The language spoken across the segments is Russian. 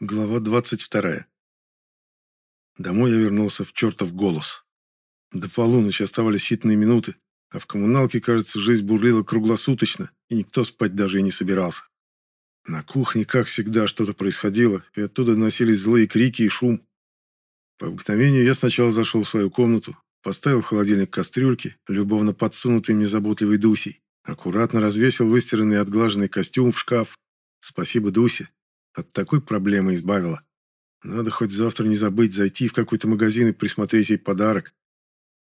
Глава 22. Домой я вернулся в чертов голос. До полуночи оставались считанные минуты, а в коммуналке, кажется, жизнь бурлила круглосуточно, и никто спать даже и не собирался. На кухне, как всегда, что-то происходило, и оттуда доносились злые крики и шум. По обыкновению я сначала зашел в свою комнату, поставил в холодильник кастрюльки, любовно подсунутый мне заботливой Дусей, аккуратно развесил выстиранный и отглаженный костюм в шкаф. Спасибо Дусе, от такой проблемы избавила. Надо хоть завтра не забыть зайти в какой-то магазин и присмотреть ей подарок.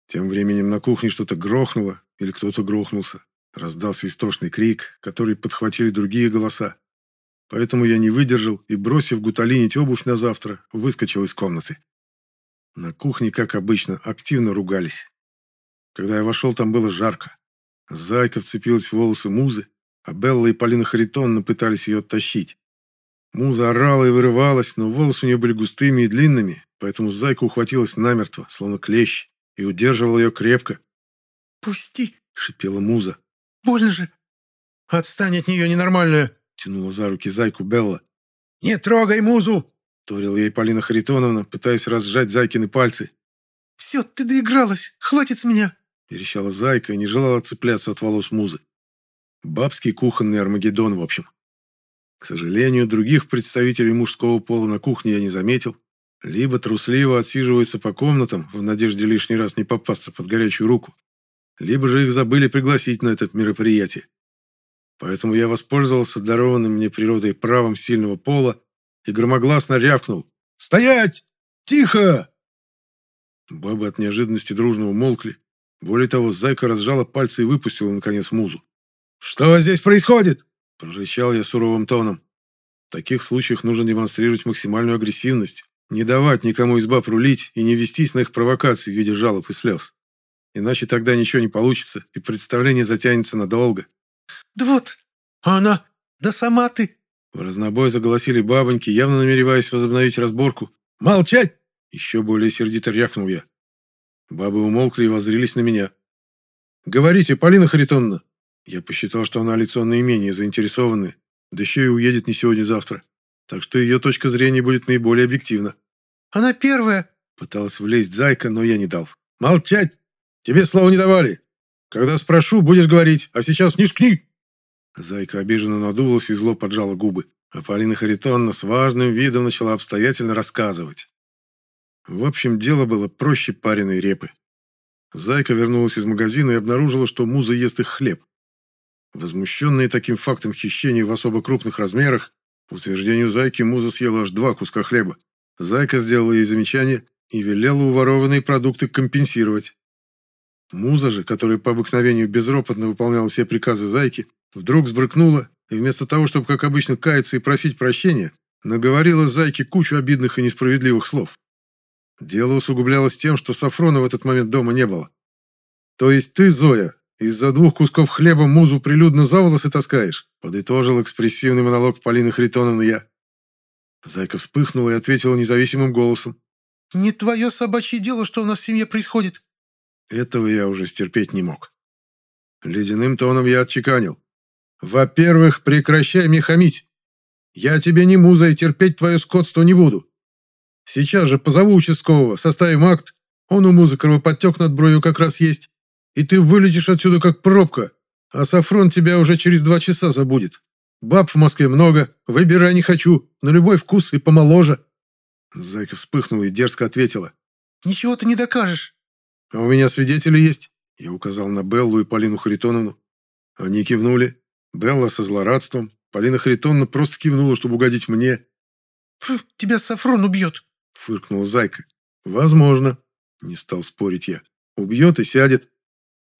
Тем временем на кухне что-то грохнуло, или кто-то грохнулся. Раздался истошный крик, который подхватили другие голоса. Поэтому я не выдержал и, бросив гуталинить обувь на завтра, выскочил из комнаты. На кухне, как обычно, активно ругались. Когда я вошел, там было жарко. Зайка вцепилась в волосы Музы, а Белла и Полина Харитонна пытались ее оттащить. Муза орала и вырывалась, но волосы у нее были густыми и длинными, поэтому зайка ухватилась намертво, словно клещ, и удерживала ее крепко. «Пусти!» — шипела Муза. «Больно же!» «Отстань от нее, ненормальная!» — тянула за руки зайку Белла. «Не трогай Музу!» — торила ей Полина Харитоновна, пытаясь разжать зайкины пальцы. «Все, ты доигралась! Хватит с меня!» — верещала зайка и не желала цепляться от волос Музы. Бабский кухонный Армагеддон, в общем. К сожалению, других представителей мужского пола на кухне я не заметил. Либо трусливо отсиживаются по комнатам, в надежде лишний раз не попасться под горячую руку, либо же их забыли пригласить на это мероприятие. Поэтому я воспользовался дарованным мне природой правом сильного пола и громогласно рявкнул «Стоять! Тихо!» Бабы от неожиданности дружно умолкли. Более того, зайка разжала пальцы и выпустила, наконец, музу. «Что здесь происходит?» Прорычал я суровым тоном. В таких случаях нужно демонстрировать максимальную агрессивность, не давать никому из баб рулить и не вестись на их провокации в виде жалоб и слез. Иначе тогда ничего не получится, и представление затянется надолго. «Да вот, а она, да сама ты!» В разнобой заголосили бабоньки, явно намереваясь возобновить разборку. «Молчать!» Еще более сердито рявкнул я. Бабы умолкли и воззрились на меня. «Говорите, Полина Харитоновна!» Я посчитал, что она лицо наименее заинтересованная, да еще и уедет не сегодня-завтра. Так что ее точка зрения будет наиболее объективна. «Она первая!» Пыталась влезть зайка, но я не дал. «Молчать! Тебе слова не давали! Когда спрошу, будешь говорить, а сейчас не шкни!» Зайка обиженно надулась и зло поджала губы, а Полина Харитонна с важным видом начала обстоятельно рассказывать. В общем, дело было проще пареной репы. Зайка вернулась из магазина и обнаружила, что Муза ест их хлеб. Возмущенные таким фактом хищения в особо крупных размерах, по утверждению Зайки, Муза съела аж два куска хлеба. Зайка сделала ей замечание и велела уворованные продукты компенсировать. Муза же, которая по обыкновению безропотно выполняла все приказы Зайки, вдруг сбрыкнула и вместо того, чтобы, как обычно, каяться и просить прощения, наговорила Зайке кучу обидных и несправедливых слов. Дело усугублялось тем, что Сафрона в этот момент дома не было. «То есть ты, Зоя, из-за двух кусков хлеба музу прилюдно за волосы таскаешь?» Подытожил экспрессивный монолог Полины Харитоновны я. Зайка вспыхнула и ответила независимым голосом. «Не твое собачье дело, что у нас в семье происходит». Этого я уже стерпеть не мог. Ледяным тоном я отчеканил. «Во-первых, прекращай мне хамить. Я тебе не муза и терпеть твое скотство не буду. Сейчас же позову участкового, составим акт. Он у музы кровоподтек над бровью как раз есть и ты вылетишь отсюда как пробка, а Сафрон тебя уже через два часа забудет. Баб в Москве много, выбирай не хочу, на любой вкус и помоложе». Зайка вспыхнула и дерзко ответила. «Ничего ты не докажешь». «А у меня свидетели есть», — я указал на Беллу и Полину Харитоновну. Они кивнули. Белла со злорадством, Полина Харитоновна просто кивнула, чтобы угодить мне. «Фу, тебя Сафрон убьет», — фыркнула Зайка. «Возможно», — не стал спорить я. «Убьет и сядет.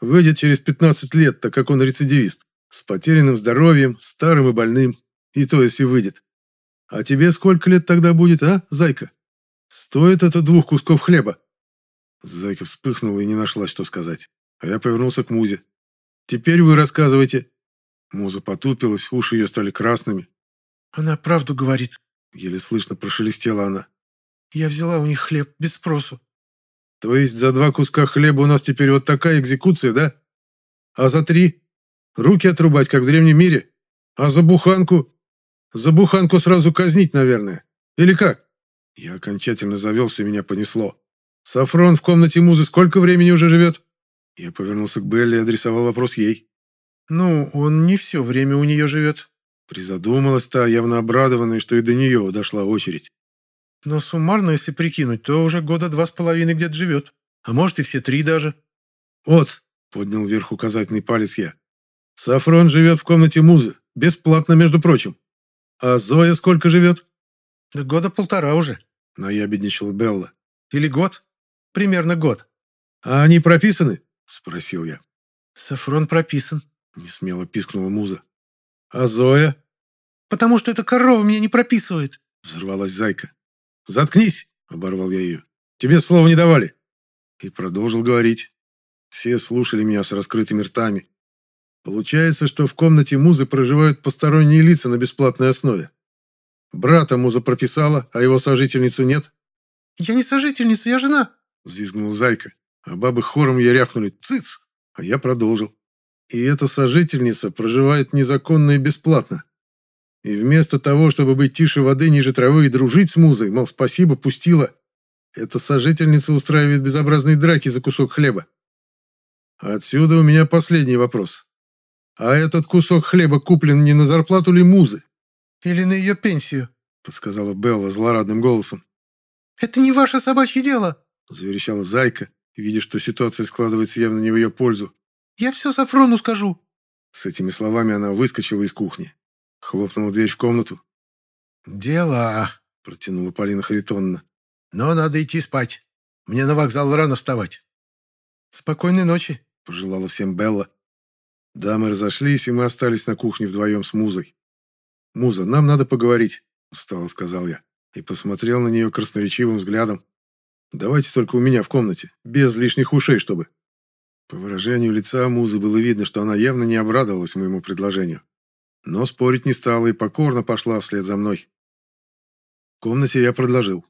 Выйдет через 15 лет, так как он рецидивист. С потерянным здоровьем, старым и больным. И то, если выйдет. А тебе сколько лет тогда будет, а, зайка? Стоит это двух кусков хлеба. Зайка вспыхнула и не нашла, что сказать. А я повернулся к Музе. «Теперь вы рассказывайте». Муза потупилась, уши ее стали красными. «Она правду говорит», — еле слышно прошелестела она. «Я взяла у них хлеб без спросу. То есть за два куска хлеба у нас теперь вот такая экзекуция, да? А за три? Руки отрубать, как в древнем мире? А за буханку? За буханку сразу казнить, наверное. Или как?» Я окончательно завелся, и меня понесло. «Сафрон в комнате музы сколько времени уже живет?» Я повернулся к Белли и адресовал вопрос ей. «Ну, он не все время у нее живет». Призадумалась та, явно обрадованная, что и до нее дошла очередь. «Но суммарно, если прикинуть, то уже года два с половиной где-то живет. А может, и все три даже». «Вот», — поднял вверх указательный палец я. «Сафрон живет в комнате музы. Бесплатно, между прочим. А Зоя сколько живет?» «Да года полтора уже», — наябедничала Белла. «Или год. Примерно год». «А они прописаны?» — спросил я. «Сафрон прописан», — несмело пискнула муза. «А Зоя?» «Потому что эта корова меня не прописывает», — взорвалась зайка. «Заткнись!» — оборвал я ее. «Тебе слова не давали!» И продолжил говорить. Все слушали меня с раскрытыми ртами. Получается, что в комнате музы проживают посторонние лица на бесплатной основе. Брата муза прописала, а его сожительницу нет. «Я не сожительница, я жена!» — взвизгнула зайка. А бабы хором я рявкнули «Цыц!» А я продолжил. И эта сожительница проживает незаконно и бесплатно. И вместо того, чтобы быть тише воды, ниже травы и дружить с музой, мол, спасибо, пустила, эта сожительница устраивает безобразные драки за кусок хлеба. Отсюда у меня последний вопрос. А этот кусок хлеба куплен не на зарплату ли музы? Или на ее пенсию? Подсказала Белла злорадным голосом. Это не ваше собачье дело, заверещала Зайка, видя, что ситуация складывается явно не в ее пользу. «Я все Сафрону скажу». С этими словами она выскочила из кухни. Хлопнула дверь в комнату. «Дела», — протянула Полина Харитонна. «Но надо идти спать. Мне на вокзал рано вставать». «Спокойной ночи», — пожелала всем Белла. Да, мы разошлись, и мы остались на кухне вдвоем с Музой. «Муза, нам надо поговорить», — устало сказал я, и посмотрел на нее красноречивым взглядом. Давайте только у меня в комнате, без лишних ушей, чтобы...» По выражению лица Музы было видно, что она явно не обрадовалась моему предложению. Но спорить не стала и покорно пошла вслед за мной. В комнате я предложил.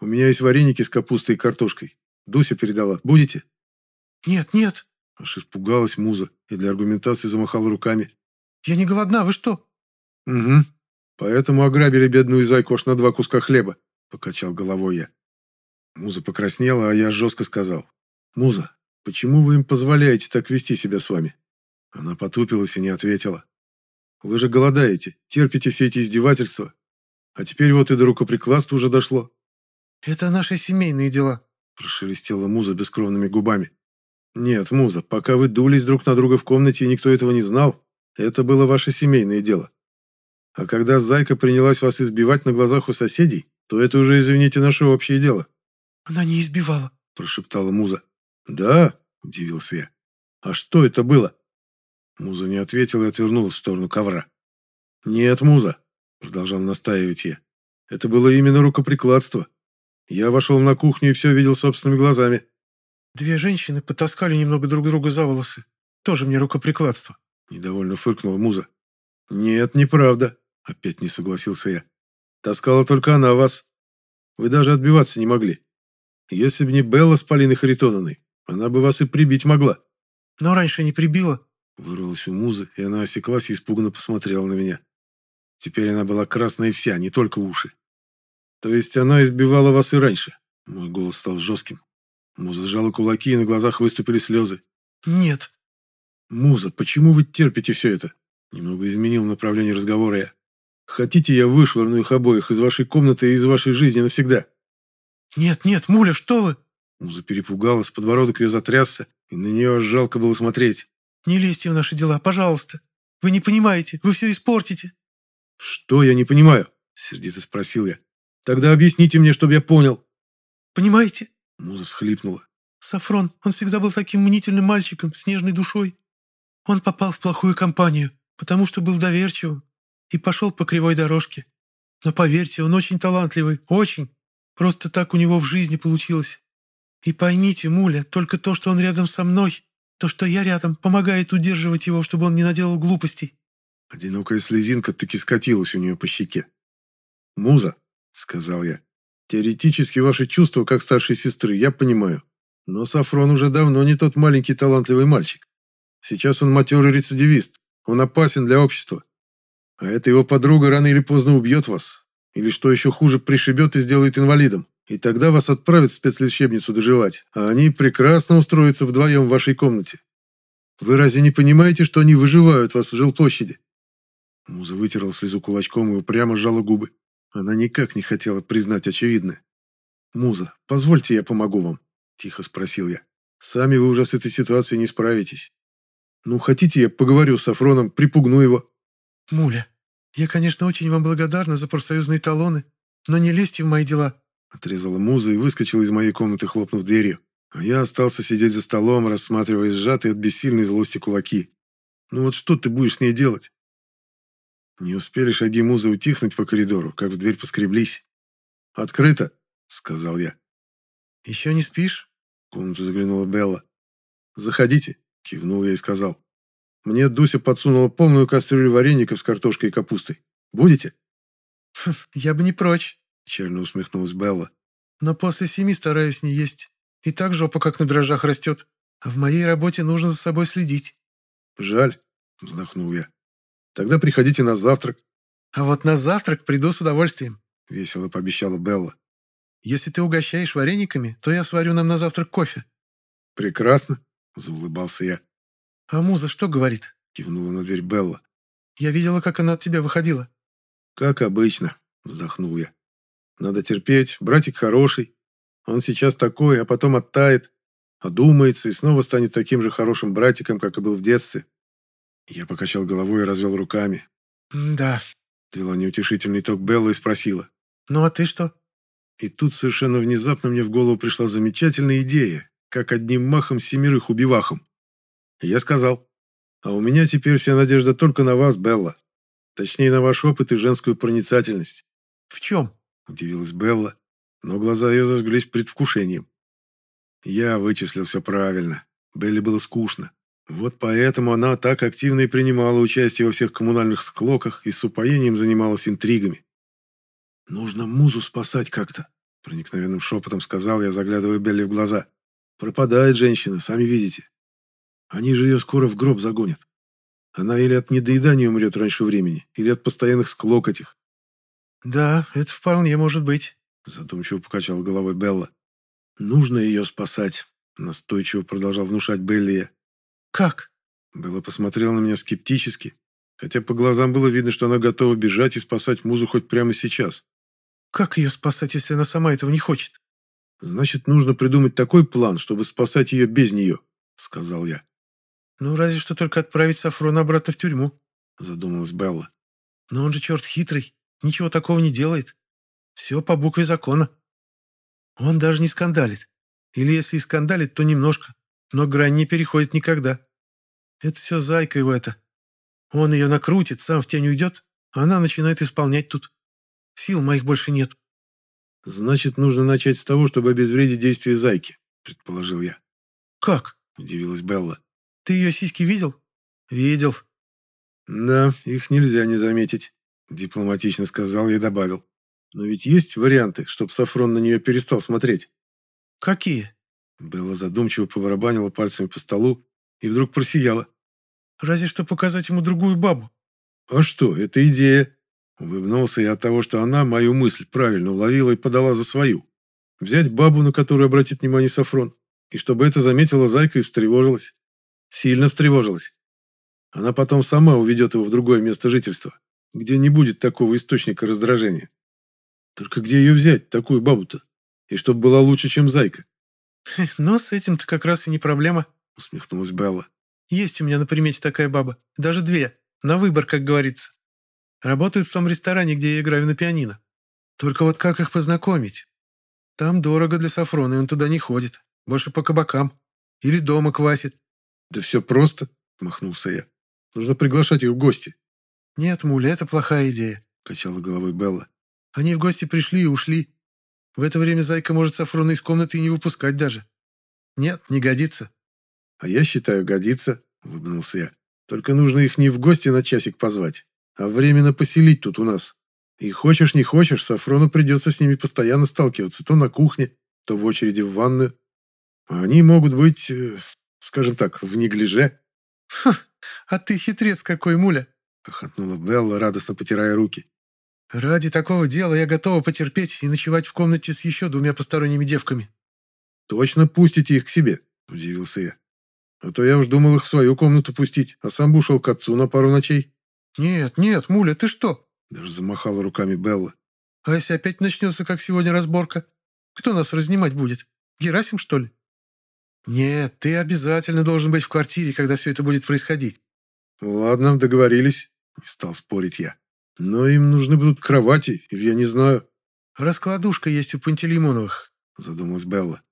«У меня есть вареники с капустой и картошкой. Дуся передала. Будете?» «Нет, нет!» Аж испугалась Муза и для аргументации замахала руками. «Я не голодна, вы что?» «Угу. Поэтому ограбили бедную зайку аж на два куска хлеба», — покачал головой я. Муза покраснела, а я жестко сказал. «Муза, почему вы им позволяете так вести себя с вами?» Она потупилась и не ответила. «Вы же голодаете, терпите все эти издевательства. А теперь вот и до рукоприкладства уже дошло». «Это наши семейные дела», – прошелестела Муза бескровными губами. «Нет, Муза, пока вы дулись друг на друга в комнате и никто этого не знал, это было ваше семейное дело. А когда Зайка принялась вас избивать на глазах у соседей, то это уже, извините, наше общее дело. «Она не избивала», – прошептала Муза. «Да?» – удивился я. «А что это было?» Муза не ответила и отвернулась в сторону ковра. «Нет, Муза», – продолжал настаивать я. «Это было именно рукоприкладство. Я вошел на кухню и все видел собственными глазами». «Две женщины потаскали немного друг друга за волосы. Тоже мне рукоприкладство», – недовольно фыркнула Муза. «Нет, неправда», – опять не согласился я. «Таскала только она вас. Вы даже отбиваться не могли. Если бы не Белла с Полиной Харитоновной, она бы вас и прибить могла. Но раньше не прибила. Вырвалась у музы, и она осеклась и испуганно посмотрела на меня. Теперь она была красная вся, не только уши. То есть она избивала вас и раньше? Мой голос стал жестким. Муза сжала кулаки, и на глазах выступили слезы. Нет. Муза, почему вы терпите все это? Немного изменил направление разговора я. Хотите, я вышвырну их обоих из вашей комнаты и из вашей жизни навсегда? «Нет, нет, Муля, что вы?» Муза перепугалась, подбородок ее затрясся, и на нее жалко было смотреть. «Не лезьте в наши дела, пожалуйста. Вы не понимаете, вы все испортите». «Что я не понимаю?» — сердито спросил я. «Тогда объясните мне, чтобы я понял». «Понимаете?» — Муза всхлипнула. «Сафрон, он всегда был таким мнительным мальчиком, с нежной душой. Он попал в плохую компанию, потому что был доверчивым, и пошел по кривой дорожке. Но поверьте, он очень талантливый, очень. Просто так у него в жизни получилось. И поймите, Муля, только то, что он рядом со мной, то, что я рядом, помогает удерживать его, чтобы он не наделал глупостей». Одинокая слезинка таки скатилась у нее по щеке. «Муза», — сказал я, — «теоретически ваши чувства, как старшей сестры, я понимаю. Но Сафрон уже давно не тот маленький талантливый мальчик. Сейчас он матерый рецидивист, он опасен для общества. А эта его подруга рано или поздно убьет вас, Или, что еще хуже, пришибет и сделает инвалидом. И тогда вас отправят в спецлечебницу доживать, а они прекрасно устроятся вдвоем в вашей комнате. Вы разве не понимаете, что они выживают вас в жилплощади?» Муза вытерла слезу кулачком и упрямо сжала губы. Она никак не хотела признать очевидное. «Муза, позвольте я помогу вам», – тихо спросил я. «Сами вы уже с этой ситуацией не справитесь. Ну, хотите, я поговорю с Афроном, припугну его?» «Муля, я, конечно, очень вам благодарна за профсоюзные талоны, но не лезьте в мои дела», – отрезала Муза и выскочила из моей комнаты, хлопнув дверью. А я остался сидеть за столом, рассматривая сжатые от бессильной злости кулаки. «Ну вот что ты будешь с ней делать?» Не успели шаги Музы утихнуть по коридору, как в дверь поскреблись. «Открыто!» — сказал я. «Еще не спишь?» В комнату заглянула Белла. «Заходите», — кивнул я и сказал. «Мне Дуся подсунула полную кастрюлю вареников с картошкой и капустой. Будете?» «Хм, «Я бы не прочь», — печально усмехнулась Белла. «Но после семи стараюсь не есть. И так жопа как на дрожжах растет. А в моей работе нужно за собой следить». «Жаль», — вздохнул я. «Тогда приходите на завтрак». «А вот на завтрак приду с удовольствием», — весело пообещала Белла. Если ты угощаешь варениками, то я сварю нам на завтрак кофе». «Прекрасно», — заулыбался я. «А Муза что говорит?» — кивнула на дверь Белла. «Я видела, как она от тебя выходила». «Как обычно», — вздохнул я. «Надо терпеть, братик хороший. Он сейчас такой, а потом оттает, одумается и снова станет таким же хорошим братиком, как и был в детстве». Я покачал головой и развел руками. «Да», — Твела неутешительный ток Белла и спросила. «Ну а ты что?» И тут совершенно внезапно мне в голову пришла замечательная идея, как одним махом семерых убивахом. я сказал, а у меня теперь вся надежда только на вас, Белла. Точнее, на ваш опыт и женскую проницательность. В чем? Удивилась Белла, но глаза ее зажглись предвкушением. Я вычислил все правильно. Белле было скучно. Вот поэтому она так активно и принимала участие во всех коммунальных склоках и с упоением занималась интригами. «Нужно музу спасать как-то», — проникновенным шепотом сказал я, заглядывая Белли в глаза. «Пропадает женщина, сами видите. Они же ее скоро в гроб загонят. Она или от недоедания умрет раньше времени, или от постоянных склок этих». «Да, это вполне может быть», — задумчиво покачала головой Белла. «Нужно ее спасать», — настойчиво продолжал внушать Белли «Как?» Белла посмотрела на меня скептически, хотя по глазам было видно, что она готова бежать и спасать музу хоть прямо сейчас. Как ее спасать, если она сама этого не хочет? Значит, нужно придумать такой план, чтобы спасать ее без нее, сказал я. Ну, разве что только отправить Сафрона обратно в тюрьму, задумалась Белла. Но он же черт хитрый, ничего такого не делает. Все по букве закона. Он даже не скандалит. Или если и скандалит, то немножко, но грань не переходит никогда. Это все зайка его это. Он ее накрутит, сам в тень уйдет, а она начинает исполнять тут. Сил моих больше нет. Значит, нужно начать с того, чтобы обезвредить действие зайки, предположил я. Как? Удивилась Белла. Ты ее сиськи видел? Видел. Да, их нельзя не заметить, дипломатично сказал и добавил. Но ведь есть варианты, чтобы Сафрон на нее перестал смотреть. Какие? Белла задумчиво побарабанила пальцами по столу и вдруг просияла. Разве что показать ему другую бабу. А что, это идея. Улыбнулся я от того, что она мою мысль правильно уловила и подала за свою. Взять бабу, на которую обратит внимание Сафрон, и чтобы это заметила Зайка и встревожилась. Сильно встревожилась. Она потом сама уведет его в другое место жительства, где не будет такого источника раздражения. Только где ее взять, такую бабу-то? И чтобы была лучше, чем Зайка? «Но с этим-то как раз и не проблема», — усмехнулась Белла. «Есть у меня на примете такая баба. Даже две. На выбор, как говорится. Работают в том ресторане, где я играю на пианино. Только вот как их познакомить? Там дорого для Сафрона, и он туда не ходит. Больше по кабакам. Или дома квасит. Да все просто, махнулся я. Нужно приглашать их в гости. Нет, Муля, это плохая идея, качала головой Белла. Они в гости пришли и ушли. В это время Зайка может Сафрона из комнаты и не выпускать даже. Нет, не годится. А я считаю, годится, улыбнулся я. Только нужно их не в гости на часик позвать, а временно поселить тут у нас. И хочешь не хочешь, Сафрону придется с ними постоянно сталкиваться, то на кухне, то в очереди в ванную. А они могут быть, э, скажем так, в неглиже. «Ха, а ты хитрец какой, муля!» — хохотнула Белла, радостно потирая руки. Ради такого дела я готова потерпеть и ночевать в комнате с еще двумя посторонними девками. Точно пустите их к себе, удивился я. А то я уж думал их в свою комнату пустить, а сам бы ушел к отцу на пару ночей. Нет, нет, Муля, ты что? Даже замахала руками Белла. А если опять начнется, как сегодня, разборка? Кто нас разнимать будет? Герасим, что ли? Нет, ты обязательно должен быть в квартире, когда все это будет происходить. Ладно, договорились. Не стал спорить я. Но им нужны будут кровати, или я не знаю. Раскладушка есть у Пантелеймоновых, задумалась Белла.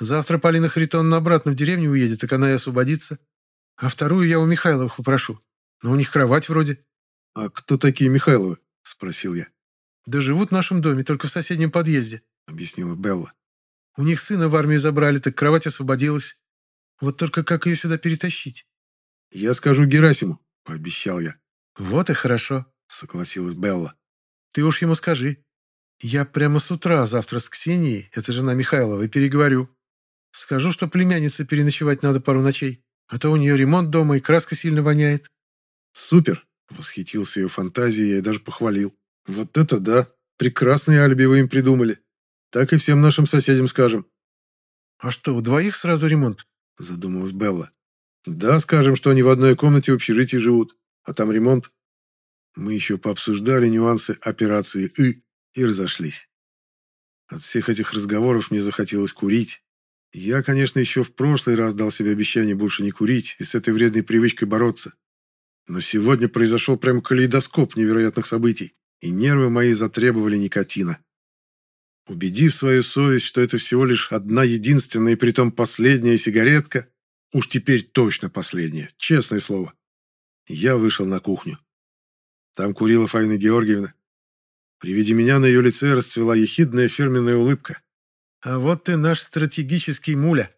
Завтра Полина Харитоновна обратно в деревню уедет, так она и освободится. А вторую я у Михайловых попрошу. Но у них кровать вроде. «А кто такие Михайловы?» – спросил я. «Да живут в нашем доме, только в соседнем подъезде», – объяснила Белла. «У них сына в армию забрали, так кровать освободилась. Вот только как ее сюда перетащить?» «Я скажу Герасиму», – пообещал я. «Вот и хорошо», – согласилась Белла. «Ты уж ему скажи. Я прямо с утра завтра с Ксенией, это жена Михайлова, переговорю. Скажу, что племяннице переночевать надо пару ночей, а то у нее ремонт дома и краска сильно воняет». «Супер!» – восхитился ее фантазией, я даже похвалил. «Вот это да! Прекрасные алиби вы им придумали. Так и всем нашим соседям скажем». «А что, у двоих сразу ремонт?» – задумалась Белла. «Да, скажем, что они в одной комнате в общежитии живут, а там ремонт». Мы еще пообсуждали нюансы операции «И» и разошлись. От всех этих разговоров мне захотелось курить. Я, конечно, еще в прошлый раз дал себе обещание больше не курить и с этой вредной привычкой бороться. Но сегодня произошел прям калейдоскоп невероятных событий, и нервы мои затребовали никотина. Убедив свою совесть, что это всего лишь одна единственная и притом последняя сигаретка, уж теперь точно последняя, честное слово, я вышел на кухню. Там курила Фаина Георгиевна. При виде меня на ее лице расцвела ехидная фирменная улыбка. «А вот ты наш стратегический муля.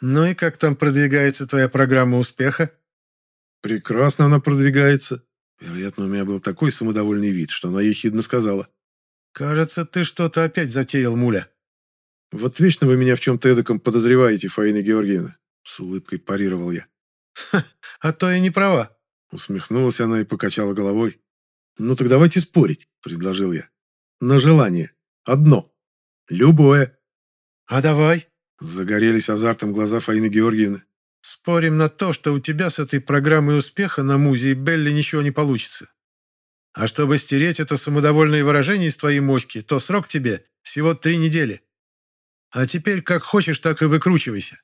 Ну и как там продвигается твоя программа успеха?» Прекрасно она продвигается. Вероятно, у меня был такой самодовольный вид, что она ехидно сказала. «Кажется, ты что-то опять затеял, муля». «Вот вечно вы меня в чем-то эдаком подозреваете, Фаина Георгиевна», — с улыбкой парировал я. «Ха, а то я не права», — усмехнулась она и покачала головой. «Ну так давайте спорить», — предложил я. «На желание. Одно. Любое». «А давай», — загорелись азартом глаза Фаины Георгиевны. Спорим на то, что у тебя с этой программой успеха на Музе и Белли ничего не получится. А чтобы стереть это самодовольное выражение из твоей моськи, то срок тебе всего три недели. А теперь как хочешь, так и выкручивайся.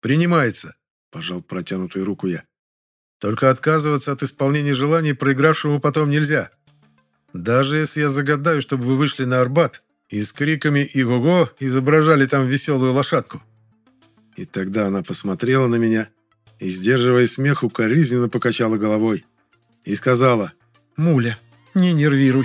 Принимается, пожал протянутую руку я. Только отказываться от исполнения желаний проигравшему потом нельзя. Даже если я загадаю, чтобы вы вышли на Арбат и с криками «И-го-го» изображали там веселую лошадку. И тогда она посмотрела на меня и, сдерживая смех, укоризненно покачала головой и сказала «Муля, не нервируй».